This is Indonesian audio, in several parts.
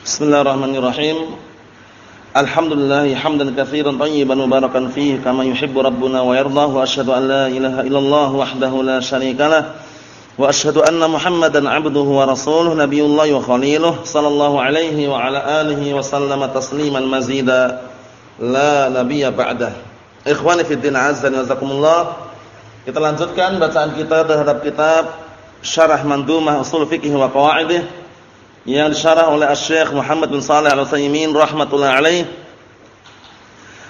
Bismillahirrahmanirrahim. Alhamdulillah hamdan katsiran tayyiban mubarakan fihi kama yuhibbu rabbuna wa yarda wa asyhadu an la ilaha illallah wahdahu la syarikalah wa asyhadu anna Muhammadan 'abduhu wa rasuluhu nabiyullah wa khaliluh sallallahu alaihi wa ala alihi wa sallama tasliman mazida la nabiyya ba'dah. Ikhwani fid din azza wa jazakumullah. Kita lanjutkan bacaan kita terhadap kitab Syarah Mandumah Ushul Fiqh wa Qawaidih yang disyarah oleh Syekh Muhammad bin Shalih Al-Utsaimin rahimatullah alaih.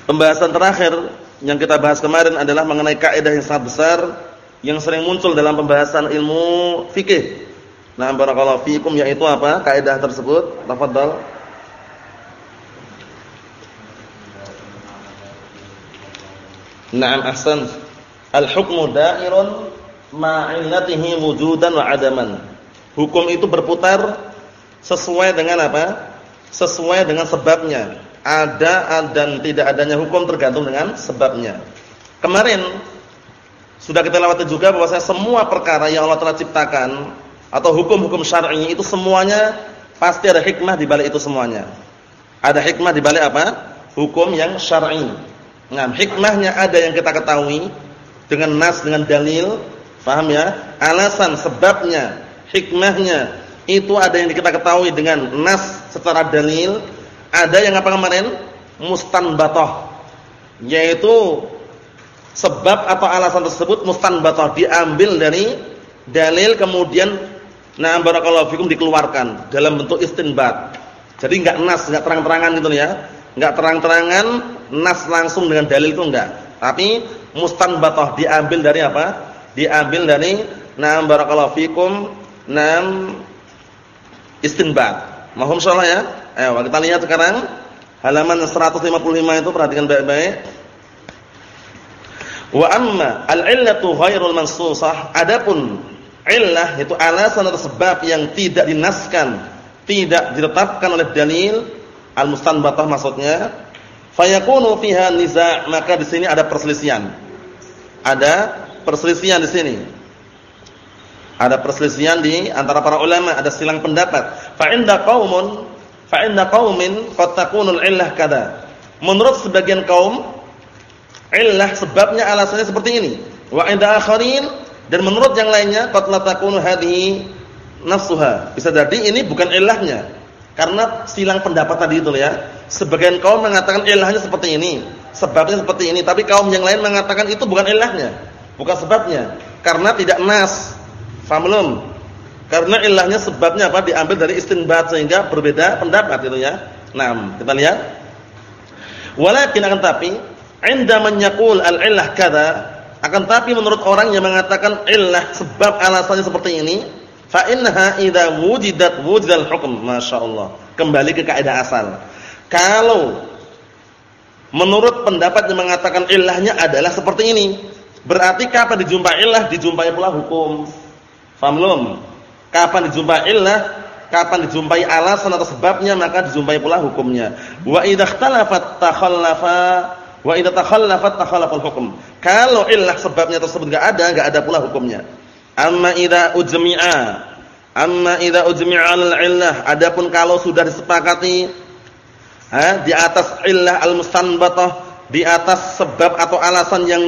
Pembahasan terakhir yang kita bahas kemarin adalah mengenai kaidah yang sangat besar yang sering muncul dalam pembahasan ilmu fikih. Nah, barakallahu fiikum yaitu apa? Kaidah tersebut. Tafadhal. Naam ahsan. Al-hukmu da'irun ma'illatihi wujudan wa adaman. Hukum itu berputar sesuai dengan apa? Sesuai dengan sebabnya. Ada dan tidak adanya hukum tergantung dengan sebabnya. Kemarin sudah kita lewati juga bahwasanya semua perkara yang Allah telah ciptakan atau hukum-hukum syar'i itu semuanya pasti ada hikmah di balik itu semuanya. Ada hikmah di balik apa? Hukum yang syar'i. Nah, hikmahnya ada yang kita ketahui dengan nas dengan dalil, paham ya? Alasan, sebabnya, hikmahnya itu ada yang kita ketahui dengan nas secara dalil, ada yang apa kemarin? mustanbatah. Yaitu sebab atau alasan tersebut mustanbatah diambil dari dalil kemudian nah barakallahu fikum dikeluarkan dalam bentuk istinbat. Jadi enggak nas, enggak terang-terangan gitu ya. Enggak terang-terangan nas langsung dengan dalil itu enggak. Tapi mustanbatah diambil dari apa? Diambil dari nah barakallahu fikum nah istinbat. Mohon salah ya. Ayo kita lihat sekarang halaman 155 itu perhatikan baik-baik. Wa amma al-illatu ghairul mansusah. Adapun illah itu alasan atau sebab yang tidak dinaskan, tidak ditetapkan oleh dalil al-mustanbatah maksudnya, fayakunu fiha niza' maka di sini ada perselisihan. Ada perselisihan di sini. Ada perselisihan di antara para ulama, ada silang pendapat. Fa inda qaumun fa inda qaumin qad takunul illah kada. Menurut sebagian kaum illah sebabnya alasannya seperti ini. Wa inda akharin dan menurut yang lainnya qad la takunu hadhihi nafsuha. Bisa jadi ini bukan illahnya. Karena silang pendapat tadi itu ya. Sebagian kaum mengatakan illahnya seperti ini, sebabnya seperti ini, tapi kaum yang lain mengatakan itu bukan illahnya, bukan sebabnya. Karena tidak nas Faham belum? Karena ilahnya sebabnya apa? Diambil dari istinbat sehingga berbeda pendapat itu ya. Nah, kita lihat. Walakin akan tapi, inda man yaqul al-illah kada, akan tapi menurut orang yang mengatakan illah sebab alasannya seperti ini, fa innaha idza wujidat wujidal hukm, masyaallah. Kembali ke kaidah asal. Kalau menurut pendapat yang mengatakan ilahnya adalah seperti ini, berarti kapan dijumpai illah dijumpai pula hukum. Faham belum? Kapan dijumpai illah, kapan dijumpai alasan atau sebabnya, maka dijumpai pula hukumnya. Wa idza ikhtalafat takhallafa wa idza takhallafat takhallafal hukm. Kalau illah sebabnya tersebut enggak ada, enggak ada pula hukumnya. Amma idza ujmi'a amma idza ujmi'a al-illah, adapun kalau sudah disepakati ha, di atas illah al-mustanbatah, di atas sebab atau alasan yang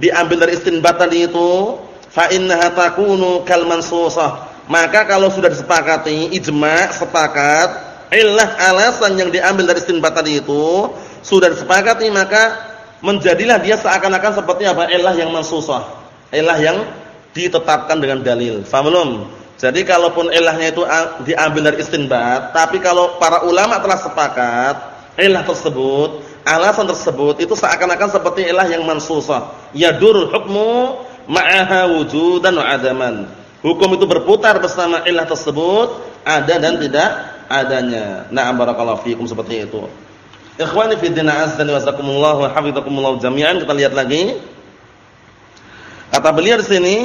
diambil dari istinbat tadi itu fa innaha takunu kal mansusah. Maka kalau sudah disepakati ijma' sepakat illah alasan yang diambil dari istinbat tadi itu sudah disepakati maka menjadilah dia seakan-akan seperti apa? Illah yang mansusah. Illah yang ditetapkan dengan dalil. Faham belum? Jadi kalaupun ilahnya itu diambil dari istinbat, tapi kalau para ulama telah sepakat ilah tersebut, alasan tersebut itu seakan-akan seperti ilah yang mansusah. Yadur hukmu ma'aha wujudan wa adaman. Hukum itu berputar bersama ilah tersebut ada dan tidak adanya. Na'am barakallahu fiikum seperti itu. Ikhwani fi din azza wa jazakumullah wa hafizakumullah jami'an. Kita lihat lagi. Kata beliau di sini,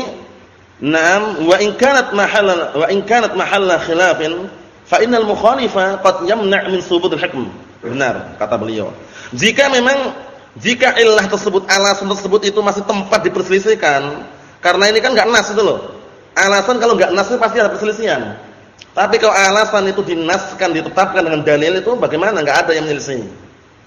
"Na'am wa in kanat mahalla wa in kanat mahalla khilafin fa innal mukhalifa qad yamna' min subut al-hukm." Benar kata beliau. Jika memang jika ilah tersebut, alasan tersebut itu masih tempat diperselisihkan, karena ini kan enggak nas itu loh. Alasan kalau enggak nas pasti ada perselisihan. Tapi kalau alasan itu dinaskan, ditetapkan dengan dalil itu bagaimana? Enggak ada yang menyelisih.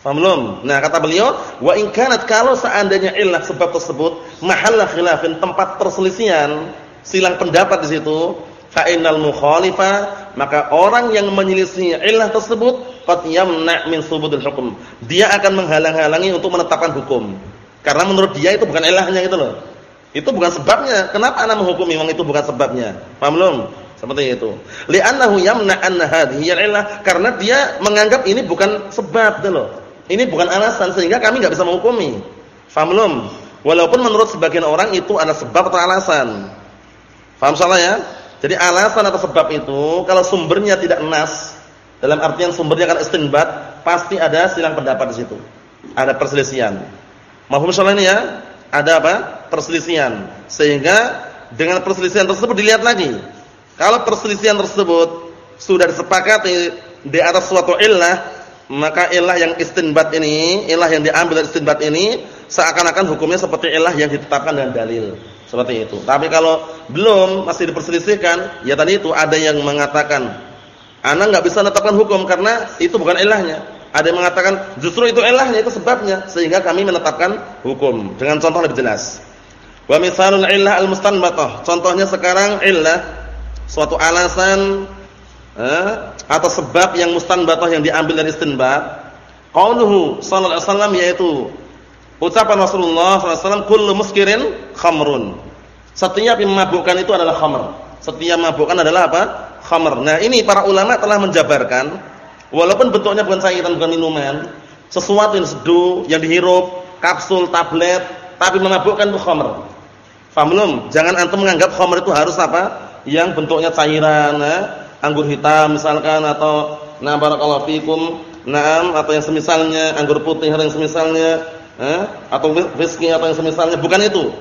Faham belum? Nah, kata beliau, wa in kanat kalau seandainya illah sebab tersebut mahalla khilafin, tempat perselisihan, silang pendapat di situ, fa innal mukhalifa, maka orang yang menyelisih illah tersebut qad yamna' min subudil hukum. Dia akan menghalang-halangi untuk menetapkan hukum. Karena menurut dia itu bukan ilahnya gitu loh. Itu bukan sebabnya. Kenapa ana menghukumi memang itu bukan sebabnya? Paham belum? Seperti itu. Li'annahu yamna anna hadhihi al karena dia menganggap ini bukan sebab gitu loh. Ini bukan alasan sehingga kami enggak bisa menghukumi. Paham belum? Walaupun menurut sebagian orang itu ada sebab atau alasan. Paham salah ya? Jadi alasan atau sebab itu kalau sumbernya tidak nas, dalam artian sumbernya kan istinbat, pasti ada silang pendapat di situ. Ada perselisihan. Mahfum salah ini ya? Ada apa? Perselisihan. Sehingga dengan perselisihan tersebut dilihat lagi kalau perselisihan tersebut sudah disepakati di atas suatu illah, maka illah yang istinbat ini, illah yang diambil dari istinbat ini seakan-akan hukumnya seperti illah yang ditetapkan dengan dalil. Seperti itu. Tapi kalau belum masih diperselisihkan, ya tadi itu ada yang mengatakan anak nggak bisa menetapkan hukum karena itu bukan ilahnya. Ada yang mengatakan justru itu ilahnya, itu sebabnya sehingga kami menetapkan hukum. Dengan contoh lebih jelas. Wa misalul illah al-mustanbatah. Contohnya sekarang illah suatu alasan eh, atau sebab yang mustanbatah yang diambil dari istinbat. Qauluhu sallallahu alaihi wasallam yaitu ucapan Rasulullah sallallahu alaihi wasallam kullu muskirin khamrun. Setiap yang memabukkan itu adalah khamr. Setiap memabukkan adalah apa? Khamr. Nah ini para ulama telah menjabarkan walaupun bentuknya bukan cairan bukan minuman sesuatu yang seduh yang dihirup kapsul tablet tapi memabukkan itu khamr. Paham belum? Jangan antum menganggap khamr itu harus apa? Yang bentuknya cairan, eh? Anggur hitam misalkan atau na barakallahu fikum, na'am atau yang semisalnya, anggur putih atau yang semisalnya, eh? atau whisky atau yang semisalnya, bukan itu.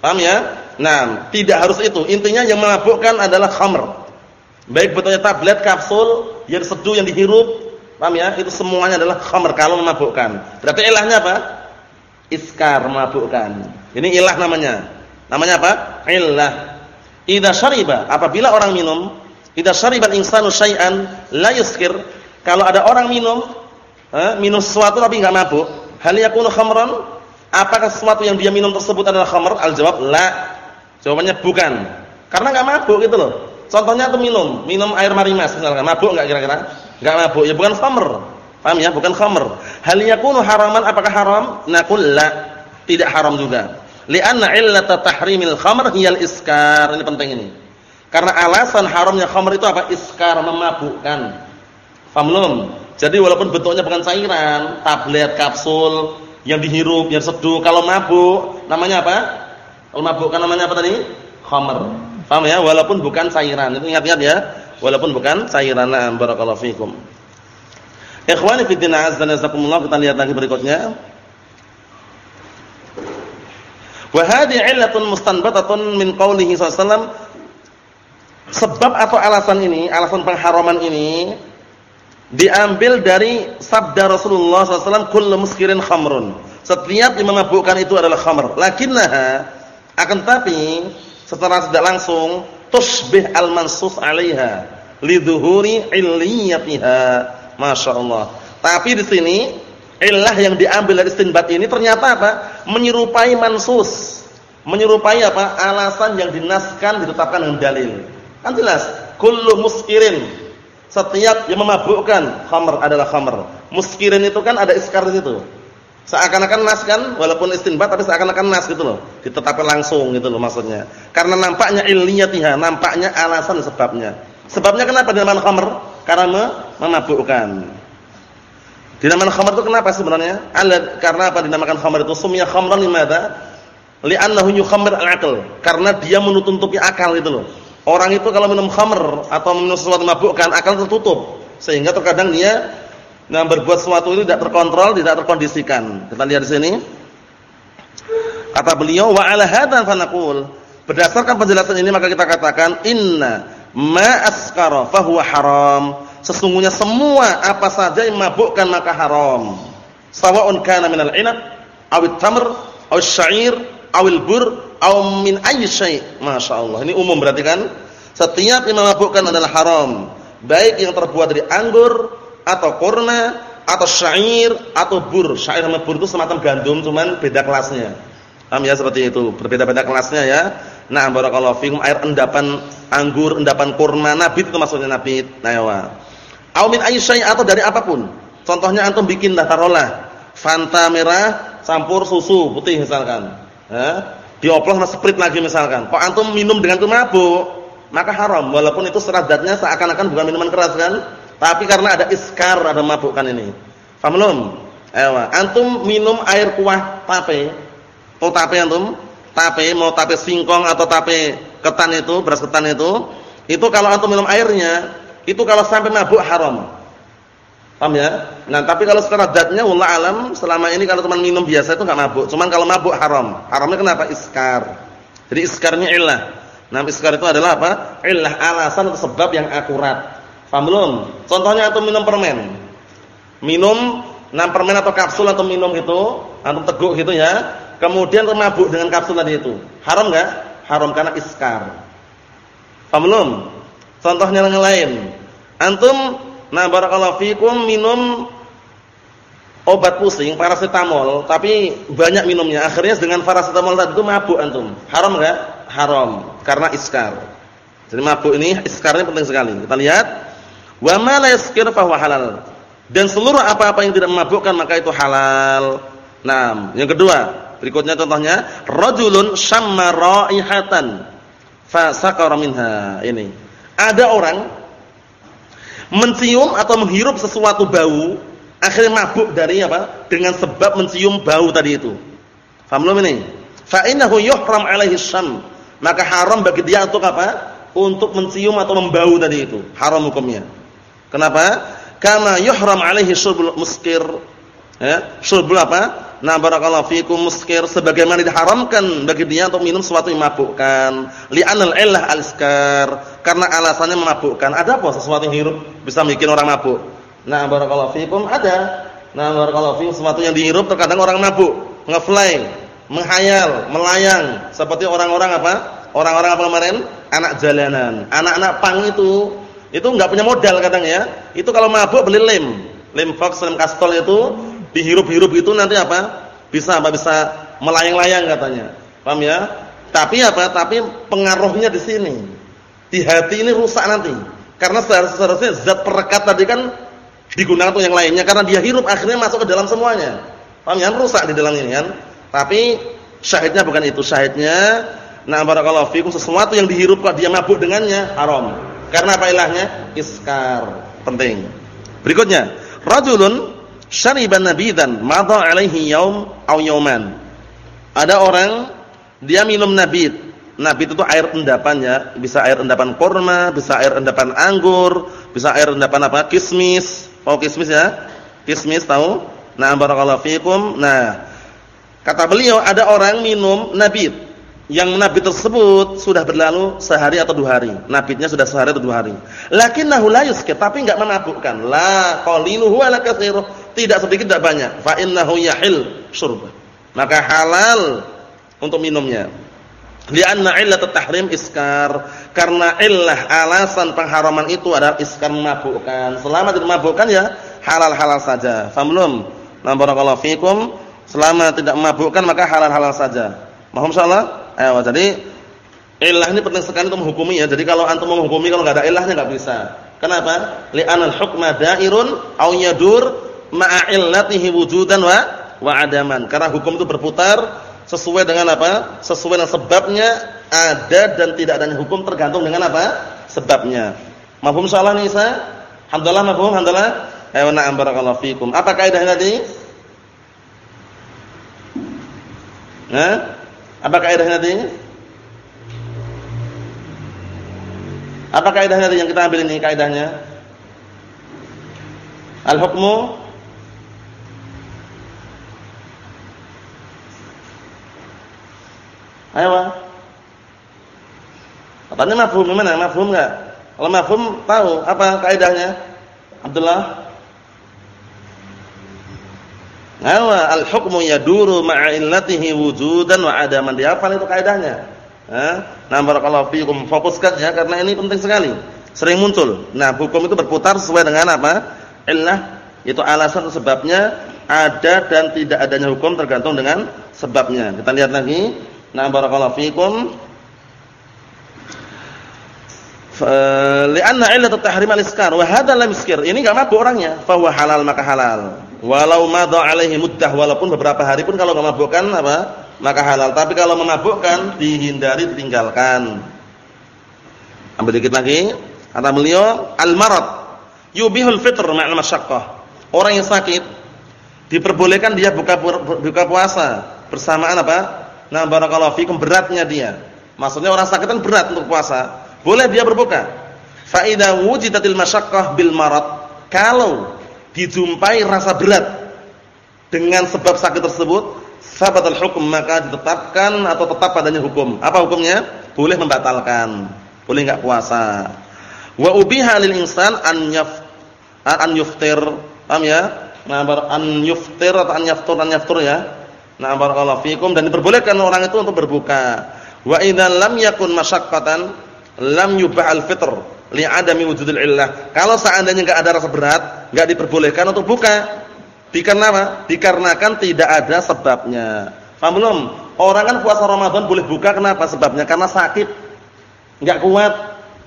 Paham ya? Nah, tidak harus itu. Intinya yang memabukkan adalah khamr. Baik bentuknya tablet, kapsul, yang seduh, yang dihirup, paham ya? Itu semuanya adalah khamr kalau memabukkan. Berarti ilahnya apa? Iskar memabukkan. Ini ilah namanya. Namanya apa? Ilah. Idza syariba, apabila orang minum, idza syaribal insanu syai'an la yuskir, kalau ada orang minum, eh, minum sesuatu tapi enggak mabuk, hal yakunu khamran? Apakah sesuatu yang dia minum tersebut adalah khamr? Al-jawab la. Jawabannya bukan. Karena enggak mabuk gitu loh. Contohnya tuh minum, minum air marimas misalkan, mabuk enggak kira-kira? Enggak mabuk, ya bukan khamr. Paham ya? Bukan khamr. Hal yakunu haraman apakah haram? Naqul la. Tidak haram juga. Lianna illata tahrimil khamr hiyal iskar. Ini penting ini. Karena alasan haramnya khamr itu apa? Iskar, memabukkan. Paham Jadi walaupun bentuknya bukan cairan, tablet, kapsul yang dihirup, yang seduh, kalau mabuk namanya apa? Kalau mabuk kan namanya apa tadi? Khamr. Paham ya? Walaupun bukan cairan. Itu ingat-ingat ya. Walaupun bukan cairan. Nah, barakallahu fikum. Ikhwani fi din azza kita lihat lagi berikutnya. Wa hadhihi 'illatun mustanbatatun min qoulihi sallallahu Sebab atau alasan ini, alasan pengharaman ini diambil dari sabda Rasulullah SAW, "Kullu muskirin khamrun." Setiap yang memabukkan itu adalah khamr. Lakinnaha akan tapi secara tidak langsung tusbih al-mansus 'alaiha lidhuhuri 'illiyatiha. Masyaallah. Tapi di sini Ilah yang diambil dari istinbat ini ternyata apa? Menyerupai mansus. Menyerupai apa? Alasan yang dinaskan ditetapkan dengan dalil. Kan jelas, kullu muskirin. Setiap yang memabukkan khamr adalah khamr. Muskirin itu kan ada iskar di situ. Seakan-akan nas kan, walaupun istinbat tapi seakan-akan nas gitu loh. Ditetapkan langsung gitu loh maksudnya. Karena nampaknya ilniyatiha, nampaknya alasan sebabnya. Sebabnya kenapa dinamakan khamr? Karena memabukkan. Dinamakan khamar itu kenapa sebenarnya? Karena apa dinamakan khamar itu? Sumya khamran limadha? Li'annahu yukhammir al-aql. Karena dia menutupi akal itu loh. Orang itu kalau minum khamr atau minum sesuatu mabukkan, akal tertutup. Sehingga terkadang dia nah berbuat sesuatu itu tidak terkontrol, tidak terkondisikan. Kita lihat di sini. Kata beliau, wa ala hadan fanaqul. Berdasarkan penjelasan ini maka kita katakan inna ma askara haram Sesungguhnya semua apa saja yang mabukkan maka haram. Sawa'un kana minal inab, awit tamr, awit syair, awil bur, aw min ayyi syai'. Masyaallah. Ini umum berarti kan? Setiap yang memabukkan adalah haram, baik yang terbuat dari anggur atau kurma atau syair atau bur. Syair sama bur itu semacam gandum cuman beda kelasnya. Paham ya seperti itu, berbeda-beda kelasnya ya. Nah, barakallahu fikum air endapan anggur, endapan kurma, nabit itu maksudnya nabit. Nah, ya. Au min atau dari apa pun. Contohnya antum bikin taruhlah Fanta merah campur susu putih misalkan. Dioplos sama sprit lagi misalkan. Kok antum minum dengan itu mabuk, maka haram walaupun itu seradatnya seakan-akan bukan minuman keras kan? Tapi karena ada iskar, ada mabukkan ini. Paham belum? Ewa. Antum minum air kuah tape. Tahu tape antum? Tape, mau tape singkong atau tape ketan itu, beras ketan itu, itu kalau antum minum airnya, itu kalau sampai mabuk haram. Paham ya? Nah, tapi kalau secara zatnya wallah alam selama ini kalau teman minum biasa itu enggak mabuk. Cuman kalau mabuk haram. Haramnya kenapa? Iskar. Jadi iskarnya illah. Nah, iskar itu adalah apa? Illah alasan atau sebab yang akurat. Paham belum? Contohnya antum minum permen. Minum enam permen atau kapsul atau minum itu, antum teguk gitu ya. Kemudian mabuk dengan kapsul tadi itu. Haram enggak? Haram karena iskar. Paham belum? Contohnya yang lain. Antum Nah, barakallahu fikum minum obat pusing paracetamol, tapi banyak minumnya. Akhirnya dengan paracetamol tadi itu mabuk antum. Haram enggak? Haram karena iskar. Jadi mabuk ini iskarnya penting sekali. Kita lihat wa ma la yaskir halal. Dan seluruh apa-apa yang tidak memabukkan maka itu halal. Nah, yang kedua, berikutnya contohnya rajulun syamma raihatan fa sakara minha. Ini. Ada orang mencium atau menghirup sesuatu bau, akhirnya mabuk dari apa? Dengan sebab mencium bau tadi itu. Faham belum ini? Fa innahu yuhram alaihi syam. Maka haram bagi dia untuk apa? Untuk mencium atau membau tadi itu. Haram hukumnya. Kenapa? Kama yuhram alaihi syurbul muskir. Ya, syurbul apa? Nah barakallahu fikum muskir sebagaimana diharamkan bagi dia untuk minum sesuatu yang mabukkan. Li'anal illah al-iskar karena alasannya memabukkan. Ada apa sesuatu yang hirup bisa bikin orang mabuk? Nah barakallahu fikum ada. Nah barakallahu fikum sesuatu yang dihirup terkadang orang mabuk, ngefly, menghayal, melayang seperti orang-orang apa? Orang-orang apa kemarin? Anak jalanan. Anak-anak pang itu itu enggak punya modal kadang ya. Itu kalau mabuk beli lem. Lem Fox, lem Kastol itu dihirup-hirup itu nanti apa? Bisa apa? Bisa melayang-layang katanya. Paham ya? Tapi apa? Tapi pengaruhnya di sini. Di hati ini rusak nanti. Karena seharusnya zat perekat tadi kan digunakan untuk yang lainnya karena dia hirup akhirnya masuk ke dalam semuanya. Paham ya? Rusak di dalam ini kan. Tapi syahidnya bukan itu. Syahidnya nah barakallahu fikum sesuatu yang dihirup kalau dia mabuk dengannya haram. Karena apa ilahnya? Iskar. Penting. Berikutnya, rajulun syariban nabidan madha alaihi yaum aw yauman. Ada orang dia minum nabid. Nabid itu air endapannya, bisa air endapan kurma, bisa air endapan anggur, bisa air endapan apa? Kismis. Tahu kismis ya? Kismis tahu? Nah, barakallahu fikum. Nah, kata beliau ada orang minum nabid yang nabi tersebut sudah berlalu sehari atau dua hari. Nabitnya sudah sehari atau dua hari. Lakinnahu la yuskir, tapi enggak memabukkan. La qaliluhu ala katsiruh. Tidak sedikit tidak banyak. Fa innahu yahil syurb. Maka halal untuk minumnya. Lianna illat tahrim iskar. Karena illah alasan pengharaman itu adalah iskar memabukkan. Selama tidak memabukkan ya halal-halal saja. Faham belum? Nah, barakallahu fikum. Selama tidak memabukkan maka halal-halal saja. Mohon insyaallah Eh, jadi ilah ini penting sekali untuk menghukumi ya. Jadi kalau antum menghukumi kalau enggak ada ilahnya enggak bisa. Kenapa? Li'anal hukma da'irun aw yadur ma'a illatihi wujudan wa wa adaman. Karena hukum itu berputar sesuai dengan apa? Sesuai dengan sebabnya ada dan tidak adanya hukum tergantung dengan apa? Sebabnya. Mafhum soalan nih Isa? Alhamdulillah mafhum, alhamdulillah. Ayo na'am barakallahu fikum. Apa kaidahnya tadi? Nah, apa kaidahnya tadi? Apa kaidahnya tadi yang kita ambil ini kaidahnya? Al-hukmu Ayo. Katanya mafhum gimana? Mafhum enggak? Kalau mafhum tahu apa kaidahnya? Abdullah Awa al-hukmu yaduru ma'a illatihi wujudan wa adaman. Dihafal itu kaidahnya. Nah, barakallahu fiikum. Fokuskan ya karena ini penting sekali. Sering muncul. Nah, hukum itu berputar sesuai dengan apa? Illah itu alasan sebabnya ada dan tidak adanya hukum tergantung dengan sebabnya. Kita lihat lagi. Nah, barakallahu fiikum. Lianna illat tahrim al-iskar wa hadha lam yaskir. Ini enggak mabuk orangnya, fa halal maka halal. Walau madha alaihi muddah walaupun beberapa hari pun kalau enggak mabukkan apa? Maka halal. Tapi kalau memabukkan dihindari ditinggalkan. Ambil dikit lagi. Kata beliau, al-marad yubihul fitr ma'al masyaqqah. Orang yang sakit diperbolehkan dia buka buka puasa bersamaan apa? Nah, barakallahu fikum beratnya dia. Maksudnya orang sakit kan berat untuk puasa boleh dia berbuka. Fa idza wujidatil masyaqqah bil marad, kalau dijumpai rasa berat dengan sebab sakit tersebut, sabatal hukum maka ditetapkan atau tetap padanya hukum. Apa hukumnya? Boleh membatalkan. Boleh enggak puasa. Wa ubiha lil insan an yaf an yuftir. Paham ya? Nah, an yuftir atau an yaftur an yaftur ya. Nah, barakallahu fikum dan diperbolehkan orang itu untuk berbuka. Wa idza lam yakun masyaqqatan lam yubah al-fitr li adami wujudil illah. Kalau seandainya enggak ada rasa berat, enggak diperbolehkan untuk buka. Dikarenakan? Dikarenakan tidak ada sebabnya. Paham belum? Orang kan puasa Ramadan boleh buka kenapa? Sebabnya karena sakit. Enggak kuat,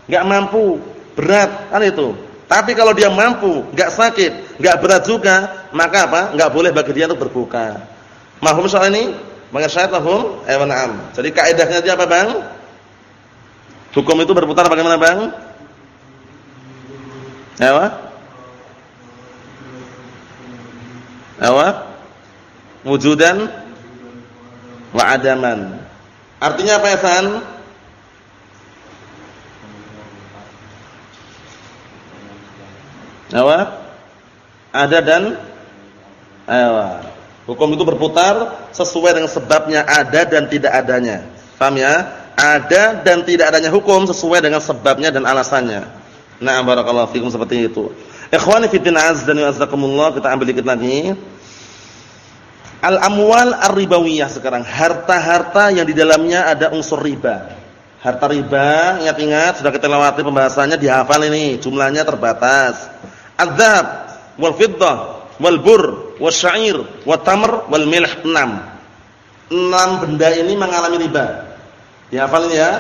enggak mampu, berat, kan itu. Tapi kalau dia mampu, enggak sakit, enggak berat juga, maka apa? Enggak boleh bagi dia untuk berbuka. Mahum soal ini? Mengerti mahum? Eh, na'am. Jadi kaidahnya dia apa, Bang? Hukum itu berputar bagaimana bang? Apa? Apa? Wujudan wa adaman. Artinya apa ya San? Apa? Ada dan Apa? Hukum itu berputar sesuai dengan sebabnya ada dan tidak adanya. Paham ya? ada dan tidak adanya hukum sesuai dengan sebabnya dan alasannya. Nah, barakallahu fikum seperti itu. Ikhwani fi din azza wa jazakumullah, kita ambil dikit lagi. Al-amwal ar-ribawiyah sekarang, harta-harta yang di dalamnya ada unsur riba. Harta riba, ingat-ingat sudah kita lewati pembahasannya dihafal ini, jumlahnya terbatas. Adzhab wal fiddah wal bur wasya'ir wat tamr wal milh 6. 6 benda ini mengalami riba. Dihafal ini ya.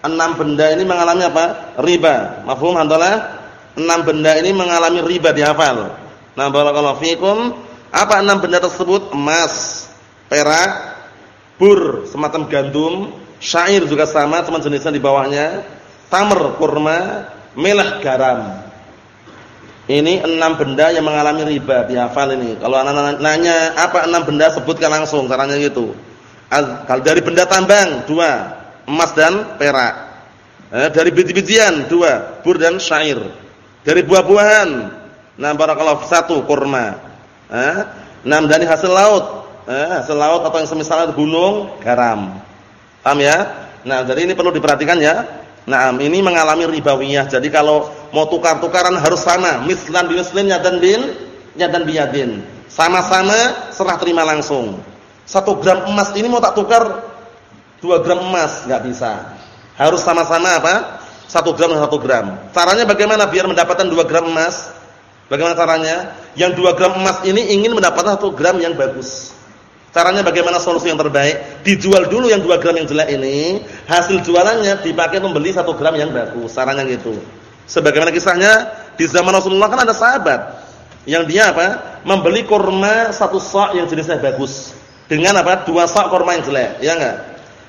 Enam benda ini mengalami apa? Riba. Mafhum handalah? Enam benda ini mengalami riba dihafal. Nah, barakallahu fikum. Apa enam benda tersebut? Emas, perak, bur, semacam gandum, syair juga sama, cuma jenisnya di bawahnya. Tamr, kurma, milah, garam. Ini enam benda yang mengalami riba dihafal ini. Kalau anak-anak nanya apa enam benda sebutkan langsung caranya gitu. Kalau dari benda tambang dua, emas dan perak. Eh, dari biji-bijian dua, bur dan syair. Dari buah-buahan, nah barakallahu satu kurma. Eh, enam dari hasil laut, eh, hasil laut atau yang semisal gunung, garam. Paham ya? Nah, jadi ini perlu diperhatikan ya. Nah, ini mengalami ribawiyah. Jadi kalau mau tukar-tukaran harus sama, mislan bi mislin dan bin dan biyadin. Sama-sama serah terima langsung. Satu gram emas ini mau tak tukar 2 gram emas, nggak bisa. Harus sama-sama apa? 1 gram 1 gram. Caranya bagaimana biar mendapatkan 2 gram emas? Bagaimana caranya? Yang 2 gram emas ini ingin mendapatkan 1 gram yang bagus. Caranya bagaimana solusi yang terbaik? Dijual dulu yang 2 gram yang jelek ini, hasil jualannya dipakai membeli 1 gram yang bagus. Caranya gitu. Sebagaimana kisahnya di zaman Rasulullah kan ada sahabat yang dia apa? Membeli kurma satu sak yang jenisnya bagus dengan apa? Dua sak kurma yang jelek, ya enggak?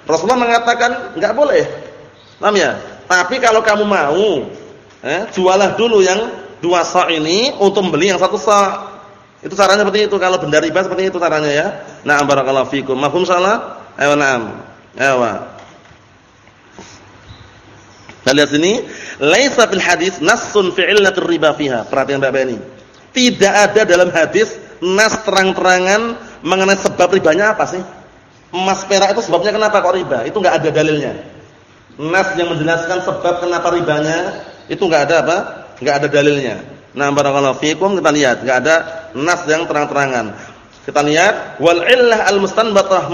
Rasulullah mengatakan enggak boleh. Paham ya? Tapi kalau kamu mau, eh, jualah dulu yang dua sa' ini untuk membeli yang satu sa'. Itu caranya seperti itu. Kalau benda riba seperti itu caranya ya. Na'am barakallahu fikum. Mafhum salah? Ayo na'am. Ayo. Kita lihat sini, laisa fil hadis nassun fi illatir riba fiha. Perhatian Bapak ini. Tidak ada dalam hadis nas terang-terangan mengenai sebab ribanya apa sih? Emas perak itu sebabnya kenapa kok riba? Itu enggak ada dalilnya. Nas yang menjelaskan sebab kenapa ribanya itu enggak ada apa? Enggak ada dalilnya. Nah, barakallahu fikum kita lihat, enggak ada nas yang terang-terangan. Kita lihat wal illah al mustanbatah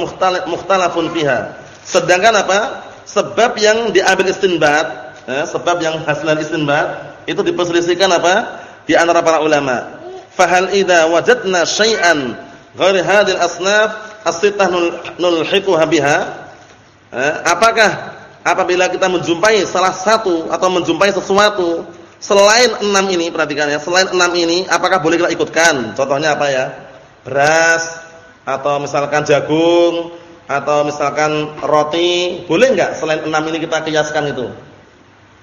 mukhtalafun fiha. Sedangkan apa? Sebab yang diambil istinbat, ya, sebab yang hasil istinbat itu diperselisihkan apa? Di antara para ulama. Fahal idza wajadna syai'an ghairi hadhil asnaf as-sittah nulhiquha biha? Eh, apakah apabila kita menjumpai salah satu atau menjumpai sesuatu selain enam ini perhatikan ya, selain enam ini apakah boleh kita ikutkan? Contohnya apa ya? Beras atau misalkan jagung atau misalkan roti, boleh enggak selain enam ini kita kiaskan itu?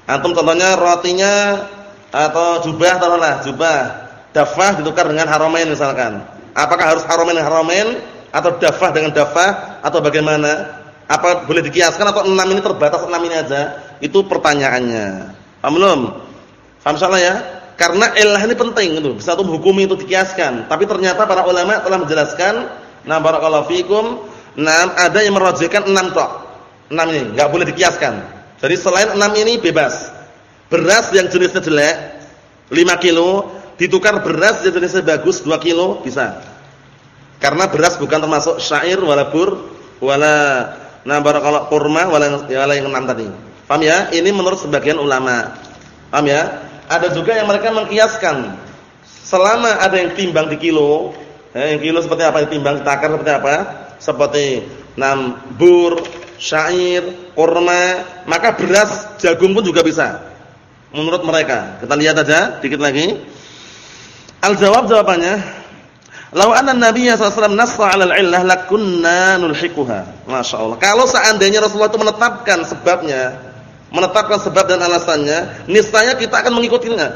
Antum contohnya rotinya atau jubah taruhlah, jubah. Dafah ditukar dengan haramain misalkan. Apakah harus haramain haramain atau dafah dengan dafah atau bagaimana? Apa boleh dikiaskan atau enam ini terbatas enam ini aja? Itu pertanyaannya. Paham belum? Paham salah ya? Karena ilah ini penting itu. Bisa tuh hukum itu dikiaskan. Tapi ternyata para ulama telah menjelaskan, nah barakallahu fikum, Nah, ada yang merojihkan enam tok. Enam ini nggak boleh dikiaskan. Jadi selain enam ini bebas. Beras yang jenisnya jelek 5 kilo ditukar beras yang jenisnya bagus 2 kilo bisa. Karena beras bukan termasuk syair wala bur wala nah barakallahu kurma wala, wala yang enam tadi. Paham ya? Ini menurut sebagian ulama. Paham ya? Ada juga yang mereka mengkiaskan selama ada yang timbang di kilo, eh, yang kilo seperti apa, timbang takar seperti apa? Seperti nam bur, syair, kurma, maka beras, jagung pun juga bisa. Menurut mereka. Kita lihat aja dikit lagi. Al-jawab jawabannya, "Law anna Nabi sallallahu alaihi wasallam nassa 'ala al-'illah lakunna nulhiquha." Masyaallah. Kalau seandainya Rasulullah itu menetapkan sebabnya, menetapkan sebab dan alasannya, niscaya kita akan mengikutinya.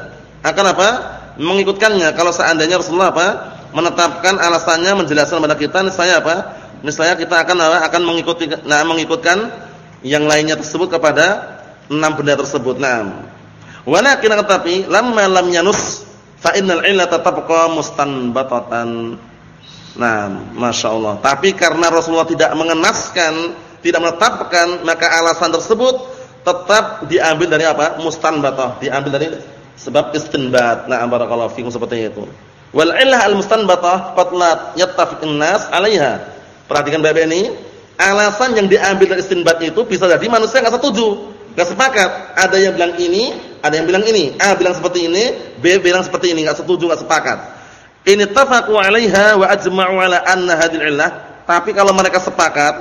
Akan apa? Mengikutkannya. Kalau seandainya Rasulullah apa? Menetapkan alasannya, menjelaskan kepada kita, niscaya apa? Misalnya kita akan akan mengikuti nah mengikutkan yang lainnya tersebut kepada enam benda tersebut. Naam. Walakin tetapi lamma lam yanus fa innal illata tabqa mustanbatatan. Nah, Masya Allah. Tapi karena Rasulullah tidak mengenaskan, tidak menetapkan, maka alasan tersebut tetap diambil dari apa? Mustanbatah, diambil dari sebab istinbat. Nah, barakallahu fikum seperti itu. Wal illah al mustanbatah qad la yattafiqun nas 'alaiha Perhatikan baik ini, alasan yang diambil dari istinbat itu bisa jadi manusia enggak setuju, enggak sepakat. Ada yang bilang ini, ada yang bilang ini. A bilang seperti ini, B bilang seperti ini, enggak setuju, enggak sepakat. Ini tafaqu 'alaiha wa ajma'u 'ala anna hadhihi illah. Tapi kalau mereka sepakat,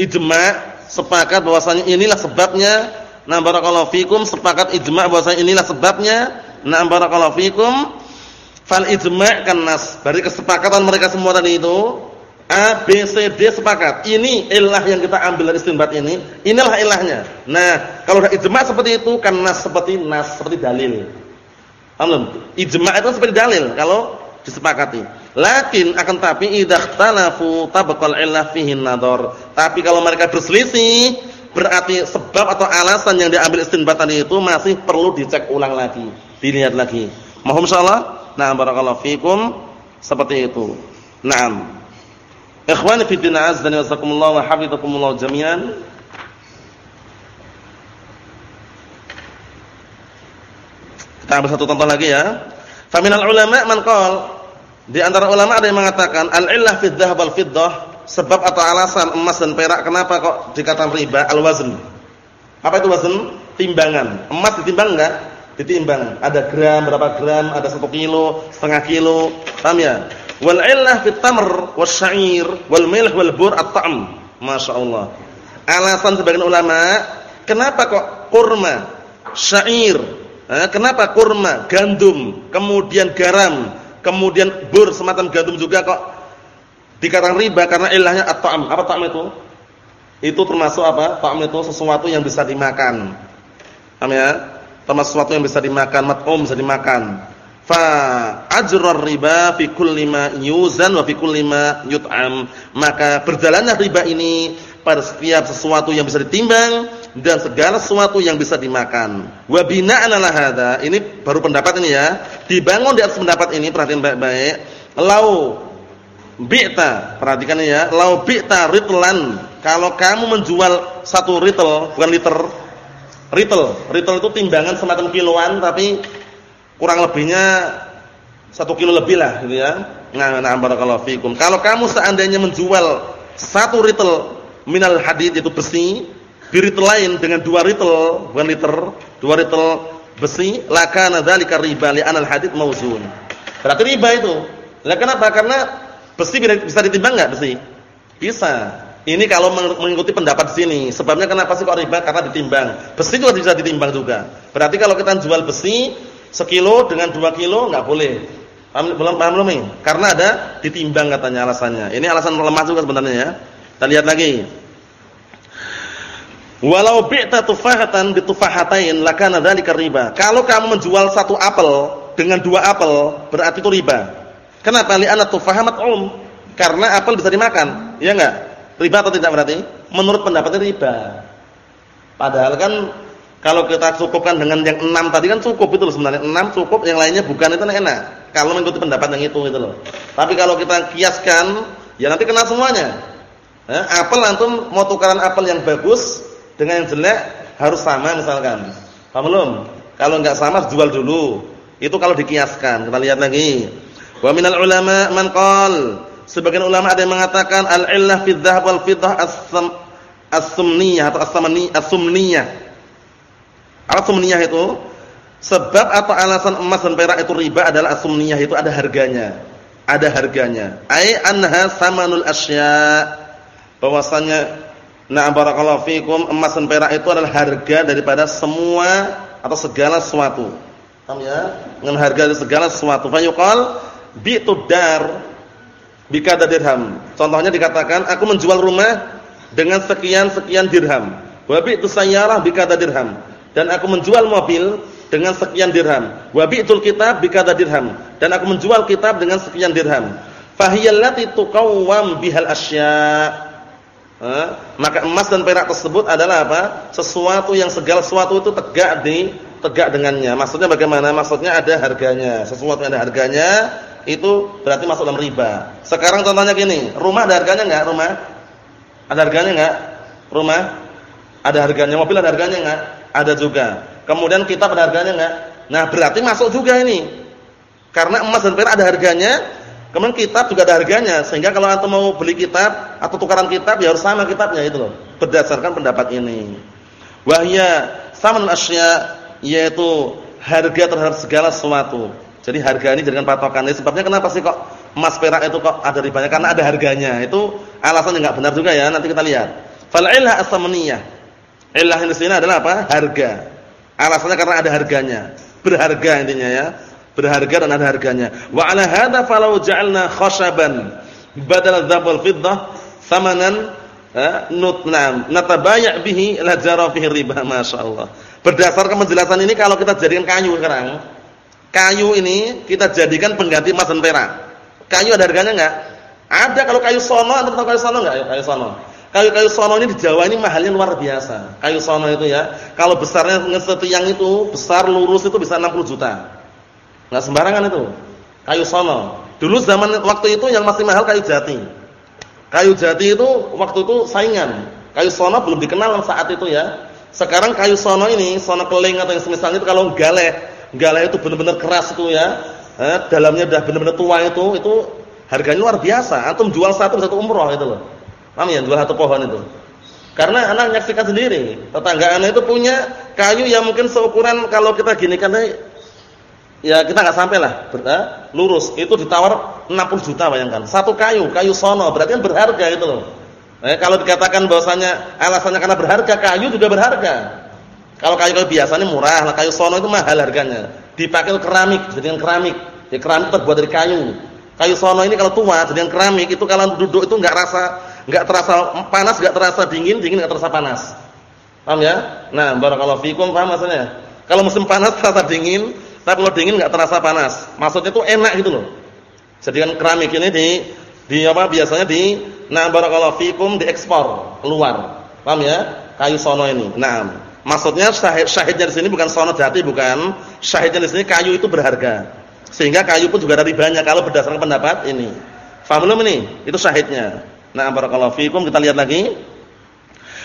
ijma' sepakat bahwasanya inilah sebabnya. Nah barakallahu fikum sepakat ijma' bahwasanya inilah sebabnya. Nah barakallahu fikum fal ijma' kan nas. Berarti kesepakatan mereka semua tadi itu A, B, C, D sepakat. Ini ilah yang kita ambil dari istinbat ini. Inilah ilahnya. Nah, kalau ada ijma seperti itu kan nas seperti nas seperti dalil. Paham Ijma itu seperti dalil kalau disepakati. Lakin akan tapi idza ikhtalafu tabaqal illah fihi nadhar. Tapi kalau mereka berselisih berarti sebab atau alasan yang diambil istinbat tadi itu masih perlu dicek ulang lagi, dilihat lagi. Mohon insyaallah. Nah, barakallahu fikum seperti itu. Naam. Ikhwani fi din azdani wasakumullah wa hafizakumullah jami'an. Kita ambil satu contoh lagi ya. Faminal ulama man di antara ulama ada yang mengatakan al-illah fi dzahab wal fiddah sebab atau alasan emas dan perak kenapa kok dikatakan riba al-wazn. Apa itu wazn? Timbangan. Emas ditimbang enggak? Ditimbang. Ada gram berapa gram, ada satu kilo, setengah kilo. Paham ya? Wal illah fit tamr wasya'ir wal milh wal bur at-ta'am. Masyaallah. Alasan sebagian ulama, kenapa kok kurma, syair, eh, kenapa kurma, gandum, kemudian garam, kemudian bur semacam gandum juga kok dikatakan riba karena ilahnya at-ta'am. Apa ta'am itu? Itu termasuk apa? Ta'am itu sesuatu yang bisa dimakan. Paham ya? Termasuk sesuatu yang bisa dimakan, mat'um bisa dimakan fa ajrar riba fi kulli ma yuzan wa fi kulli ma yut'am. Maka berjalannya riba ini pada setiap sesuatu yang bisa ditimbang dan segala sesuatu yang bisa dimakan. Wa bina'an ala hadza ini baru pendapat ini ya. Dibangun di atas pendapat ini perhatian baik-baik. Lau bi'ta perhatikan ini ya. Lau bi'ta ritlan. Kalau kamu menjual satu ritel bukan liter ritel. Ritel itu timbangan semacam kiloan tapi kurang lebihnya satu kilo lebih lah gitu ya. Nah, nah barakallahu fikum. Kalau kamu seandainya menjual satu ritel minal hadid itu besi biritel lain dengan dua ritel, bukan liter, dua ritel besi, lakana dzalika riba li anal hadid mauzun. Berarti riba itu. Lah kenapa? Karena besi bisa ditimbang enggak besi? Bisa. Ini kalau mengikuti pendapat sini. Sebabnya kenapa sih kok riba? Karena ditimbang. Besi juga bisa ditimbang juga. Berarti kalau kita jual besi sekilo dengan dua kilo nggak boleh. Paham belum paham belum nih? Karena ada ditimbang katanya alasannya. Ini alasan lemah juga sebenarnya ya. Kita lihat lagi. Walau bi'ta tufahatan bitufahatain lakana dzalika riba. Kalau kamu menjual satu apel dengan dua apel, berarti itu riba. Kenapa? Li'anna tufahamat um. Karena apel bisa dimakan, ya enggak? Riba atau tidak berarti? Menurut pendapatnya riba. Padahal kan kalau kita cukupkan dengan yang enam tadi kan cukup itu loh sebenarnya. Enam cukup, yang lainnya bukan itu enak. Kalau mengikuti pendapat yang itu itu loh. Tapi kalau kita kiaskan, ya nanti kena semuanya. Eh, apel antum mau tukaran apel yang bagus dengan yang jelek harus sama misalkan. Paham belum? Kalau enggak sama jual dulu. Itu kalau dikiaskan. Kita lihat lagi. Wa minal ulama man qol sebagian ulama ada yang mengatakan al-illah fi dzahab wal fiddah as-sumniyah atau as-samani As-sumniyah itu sebab atau alasan emas dan perak itu riba adalah as-sumniyah itu ada harganya. Ada harganya. Ai anha samanul asya. Bahwasanya Nah barakallahu fikum emas dan perak itu adalah harga daripada semua atau segala sesuatu. Paham ya? Dengan harga dari segala sesuatu. Fa yuqal bi'tu dar bikada dirham. Contohnya dikatakan aku menjual rumah dengan sekian sekian dirham. Wa bi'tu sayyarah bikada dirham. Dan aku menjual mobil dengan sekian dirham. Wa bi'tul kitab bikada dirham. Dan aku menjual kitab dengan sekian dirham. Fahiyallati tuqawwam bihal asya' maka emas dan perak tersebut adalah apa? Sesuatu yang segala sesuatu itu tegak di tegak dengannya. Maksudnya bagaimana? Maksudnya ada harganya. Sesuatu yang ada harganya itu berarti masuk dalam riba. Sekarang contohnya gini, rumah ada harganya enggak? Rumah ada harganya enggak? Rumah ada harganya, mobil ada harganya enggak? Ada juga. Kemudian kitab ada harganya enggak? Nah, berarti masuk juga ini. Karena emas dan perak ada harganya, Kemudian kitab juga ada harganya, sehingga kalau antum mau beli kitab atau tukaran kitab ya harus sama kitabnya itu loh. Berdasarkan pendapat ini. Wahya saman asya yaitu harga terhadap segala sesuatu. Jadi harga ini jadikan patokan. Sebabnya kenapa sih kok emas perak itu kok ada ribanya? Karena ada harganya. Itu alasan yang enggak benar juga ya. Nanti kita lihat. Fal as-samaniyah. Illah di sini adalah apa? Harga. Alasannya karena ada harganya. Berharga intinya ya berharga dan ada harganya. Wa ala hadza falau ja'alna khashaban badal dzahab wal fiddah thamanan nutnam natabaya' bihi la jara fihi riba masyaallah. Berdasarkan penjelasan ini kalau kita jadikan kayu sekarang, kayu ini kita jadikan pengganti emas dan perak. Kayu ada harganya enggak? Ada kalau kayu sono, antum tahu kayu sono enggak? Kayu sono. Kayu-kayu sono ini di Jawa ini mahalnya luar biasa. Kayu sono itu ya. Kalau besarnya setiang itu, besar lurus itu bisa 60 juta. Enggak sembarangan itu. Kayu sono. Dulu zaman waktu itu yang masih mahal kayu jati. Kayu jati itu waktu itu saingan. Kayu sono belum dikenal saat itu ya. Sekarang kayu sono ini, sono keling atau yang semisalnya itu kalau galeh, galeh itu benar-benar keras itu ya. Eh, dalamnya udah benar-benar tua itu, itu harganya luar biasa. Antum jual satu satu umroh itu loh. Paham ya? Jual satu pohon itu. Karena anak menyaksikan sendiri, tetangga anak itu punya kayu yang mungkin seukuran kalau kita gini kan ya kita nggak sampai lah. Eh, lurus. Itu ditawar 60 juta bayangkan. Satu kayu kayu sono berarti kan berharga itu loh. Eh, kalau dikatakan bahwasanya alasannya karena berharga kayu juga berharga. Kalau kayu-kayu biasanya murah lah kayu sono itu mahal harganya. Dipakai keramik jadikan keramik. Ya keramik terbuat dari kayu. Kayu sono ini kalau tua jadikan keramik itu kalau duduk itu nggak rasa nggak terasa panas nggak terasa dingin dingin nggak terasa panas paham ya nah barakallahu fikum paham maksudnya kalau musim panas terasa dingin tapi kalau dingin nggak terasa panas. Maksudnya itu enak gitu loh. Jadi kan keramik ini di di apa biasanya di nah barakallahu fikum diekspor keluar. Paham ya? Kayu sono ini. Nah, maksudnya syahid syahidnya di sini bukan sono jati bukan. Syahidnya di sini kayu itu berharga. Sehingga kayu pun juga dari banyak kalau berdasarkan pendapat ini. Faham belum ini? Itu syahidnya. Nah, barakallahu fikum kita lihat lagi.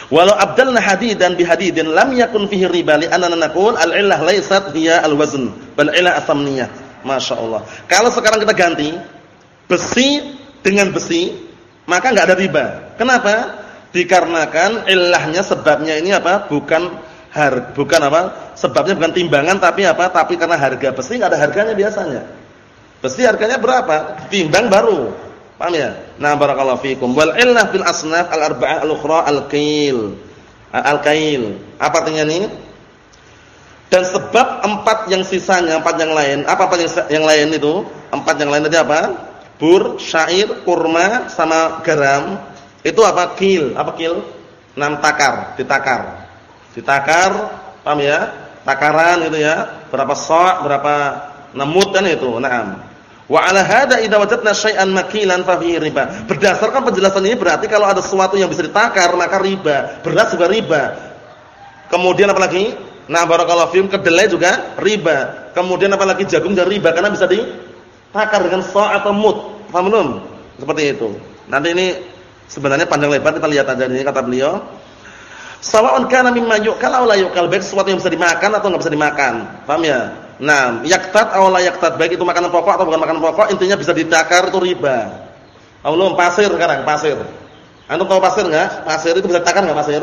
Walau abdalna hadidan bihadidin lam yakun fihi riba li anna naqul al-illah laysat hiya al-wazn bal illah asamniyah. Masyaallah. Kalau sekarang kita ganti besi dengan besi, maka enggak ada riba. Kenapa? Dikarenakan ilahnya sebabnya ini apa? Bukan har bukan apa? Sebabnya bukan timbangan tapi apa? Tapi karena harga besi enggak ada harganya biasanya. Besi harganya berapa? Timbang baru. Paham ya? Nah, barakallahu fikum. Wal illah fil asnaf al-arba'ah al-ukhra al-qil. Al-qail. Apa artinya ini? Dan sebab empat yang sisanya, empat yang lain, apa apa yang, yang lain itu? Empat yang lain tadi apa? Bur, syair, kurma, sama garam itu apa? Kil. Apa kil? Enam takar, ditakar. Ditakar, paham ya? Takaran gitu ya. Berapa sok, berapa nemut kan itu. Naam. Wa 'ala hadza idza wajadna syai'an makilan fa riba. Berdasarkan penjelasan ini berarti kalau ada sesuatu yang bisa ditakar maka riba. Beras juga riba. Kemudian apa lagi? Nah, barakallahu fiikum kedelai juga riba. Kemudian apa lagi jagung juga riba karena bisa ditakar dengan sa' atau mut. Paham belum? Seperti itu. Nanti ini Sebenarnya panjang lebar kita lihat aja ini kata beliau. Sawa'un kana mimma yu'kal aw la yu'kal, sesuatu yang bisa dimakan atau enggak bisa dimakan. Paham ya? Nah, yaktat aw la baik itu makanan pokok atau bukan makanan pokok, intinya bisa ditakar itu riba. Allah pasir sekarang, pasir. Antum tahu pasir enggak? Pasir itu bisa ditakar enggak pasir?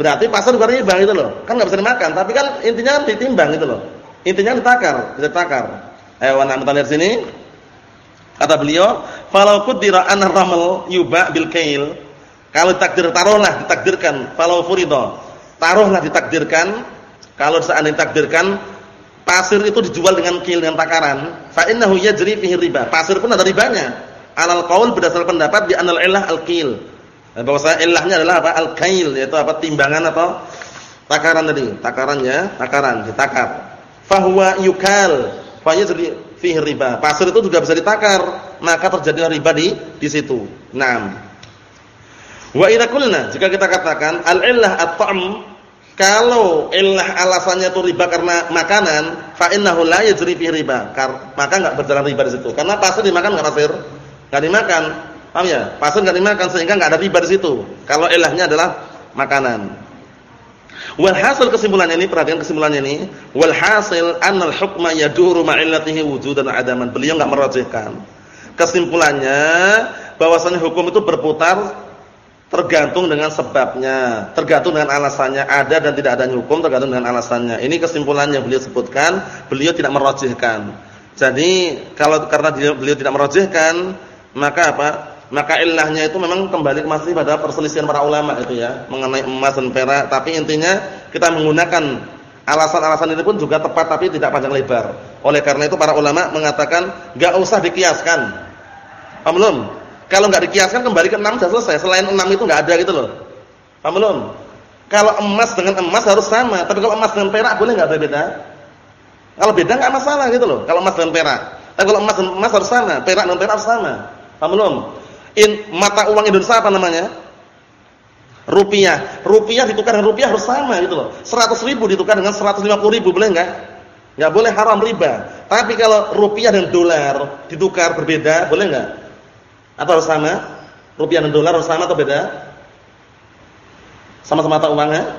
Berarti pasir bukan riba gitu loh. Kan enggak bisa dimakan, tapi kan intinya kan ditimbang gitu loh. Intinya ditakar, bisa ditakar. Ayo, nah kita lihat sini. Kata beliau, "Falau qudira an ramal yuba bil kail." Kalau takdir taruhlah ditakdirkan, falau furido. Taruhlah ditakdirkan, kalau seandainya ditakdirkan pasir itu dijual dengan kail dengan takaran, fa innahu yajri fihi riba. Pasir pun ada ribanya. Alal qaul berdasarkan pendapat di anal illah al-qil. Nah, bahwasanya illahnya adalah apa? Al-kail yaitu apa? Timbangan atau takaran tadi. Takarannya, takaran, ditakar. Fahuwa yukal. Fa yajri fihi riba. Pasir itu juga bisa ditakar, maka terjadi riba di di situ. Naam. Wa idza jika kita katakan al-illah at-ta'm, kalau illah alasannya itu riba karena makanan, fa innahu la yajri riba. Maka enggak berjalan riba di situ. Karena pasir dimakan enggak pasir? Enggak dimakan. Paham ya? Pasir enggak dimakan sehingga enggak ada riba di situ. Kalau ilahnya adalah makanan. Walhasil kesimpulannya ini perhatikan kesimpulannya ini, walhasil annal hukma yaduru ma'illatihi wujudan adaman. Beliau enggak merajihkan. Kesimpulannya bahwasanya hukum itu berputar tergantung dengan sebabnya, tergantung dengan alasannya, ada dan tidak adanya hukum tergantung dengan alasannya. Ini kesimpulan yang beliau sebutkan, beliau tidak merajihkan. Jadi kalau karena beliau tidak merajihkan, maka apa? maka ilahnya itu memang kembali masih pada perselisihan para ulama itu ya mengenai emas dan perak tapi intinya kita menggunakan alasan-alasan ini pun juga tepat tapi tidak panjang lebar oleh karena itu para ulama mengatakan enggak usah dikiaskan paham belum kalau enggak dikiaskan kembali ke 6 sudah selesai selain 6 itu enggak ada gitu loh paham belum kalau emas dengan emas harus sama tapi kalau emas dengan perak boleh enggak beda kalau beda enggak masalah gitu loh kalau emas dengan perak tapi kalau emas dengan emas harus sama perak dengan perak harus sama paham belum in mata uang Indonesia apa namanya? Rupiah. Rupiah ditukar dengan rupiah harus sama gitu loh. 100 ribu ditukar dengan 150 ribu boleh enggak? Enggak boleh haram riba. Tapi kalau rupiah dan dolar ditukar berbeda, boleh enggak? Atau harus sama? Rupiah dan dolar harus sama atau beda? Sama-sama mata uangnya?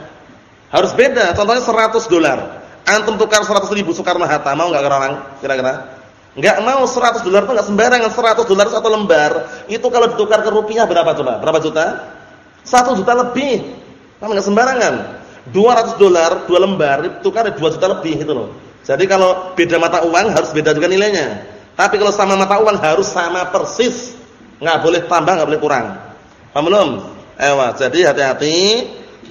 Harus beda. Contohnya 100 dolar. Antum tukar 100 ribu Soekarno Hatta, mau enggak orang kira-kira? Enggak mau 100 dolar itu enggak sembarangan. 100 dolar satu lembar. Itu kalau ditukar ke rupiah berapa coba? Berapa juta? 1 juta lebih. Kamu enggak sembarangan. 200 dolar dua lembar ditukar 2 juta lebih itu loh. Jadi kalau beda mata uang harus beda juga nilainya. Tapi kalau sama mata uang harus sama persis. Enggak boleh tambah, enggak boleh kurang. Paham belum? Ewa, jadi hati-hati.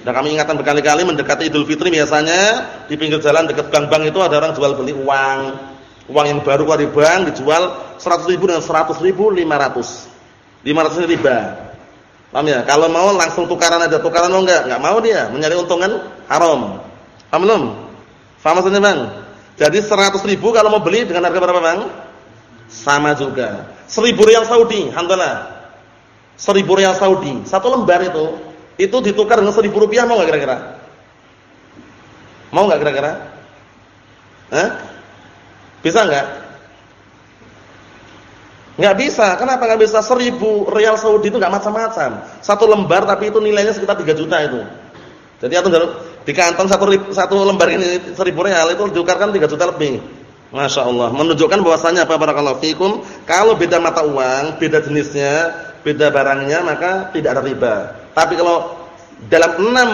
Dan kami ingatkan berkali-kali mendekati Idul Fitri biasanya di pinggir jalan dekat bank-bank itu ada orang jual beli uang Uang yang baru keluar di bank dijual 100 ribu dengan 100 ribu 500. 500 ini riba. Paham ya? Kalau mau langsung tukaran aja, tukaran mau enggak? Enggak mau dia, mencari untungan haram. Paham belum? Paham maksudnya, Bang? Jadi 100 ribu kalau mau beli dengan harga berapa, Bang? Sama juga. 1000 rial Saudi, alhamdulillah. 1000 rial Saudi, satu lembar itu, itu ditukar dengan 1000 rupiah mau enggak kira-kira? Mau enggak kira-kira? Hah? Bisa enggak? Enggak bisa. Kenapa enggak bisa? Seribu real Saudi itu enggak macam-macam. Satu lembar tapi itu nilainya sekitar 3 juta itu. Jadi atau di kantong satu, satu lembar ini seribu real itu ditukarkan 3 juta lebih. Masya Allah. Menunjukkan bahwasanya apa barakallahu fikum. Kalau beda mata uang, beda jenisnya, beda barangnya, maka tidak ada riba. Tapi kalau dalam enam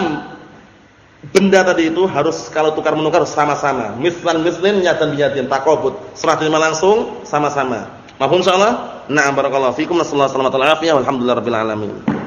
benda tadi itu harus kalau tukar menukar sama-sama. Mislan mislin nyatan biyatin takobut. Serah terima langsung sama-sama. Mahfum insyaallah? Na'am barakallahu fikum. Wassallallahu alaihi wasallam. Walhamdulillahirabbil alamin.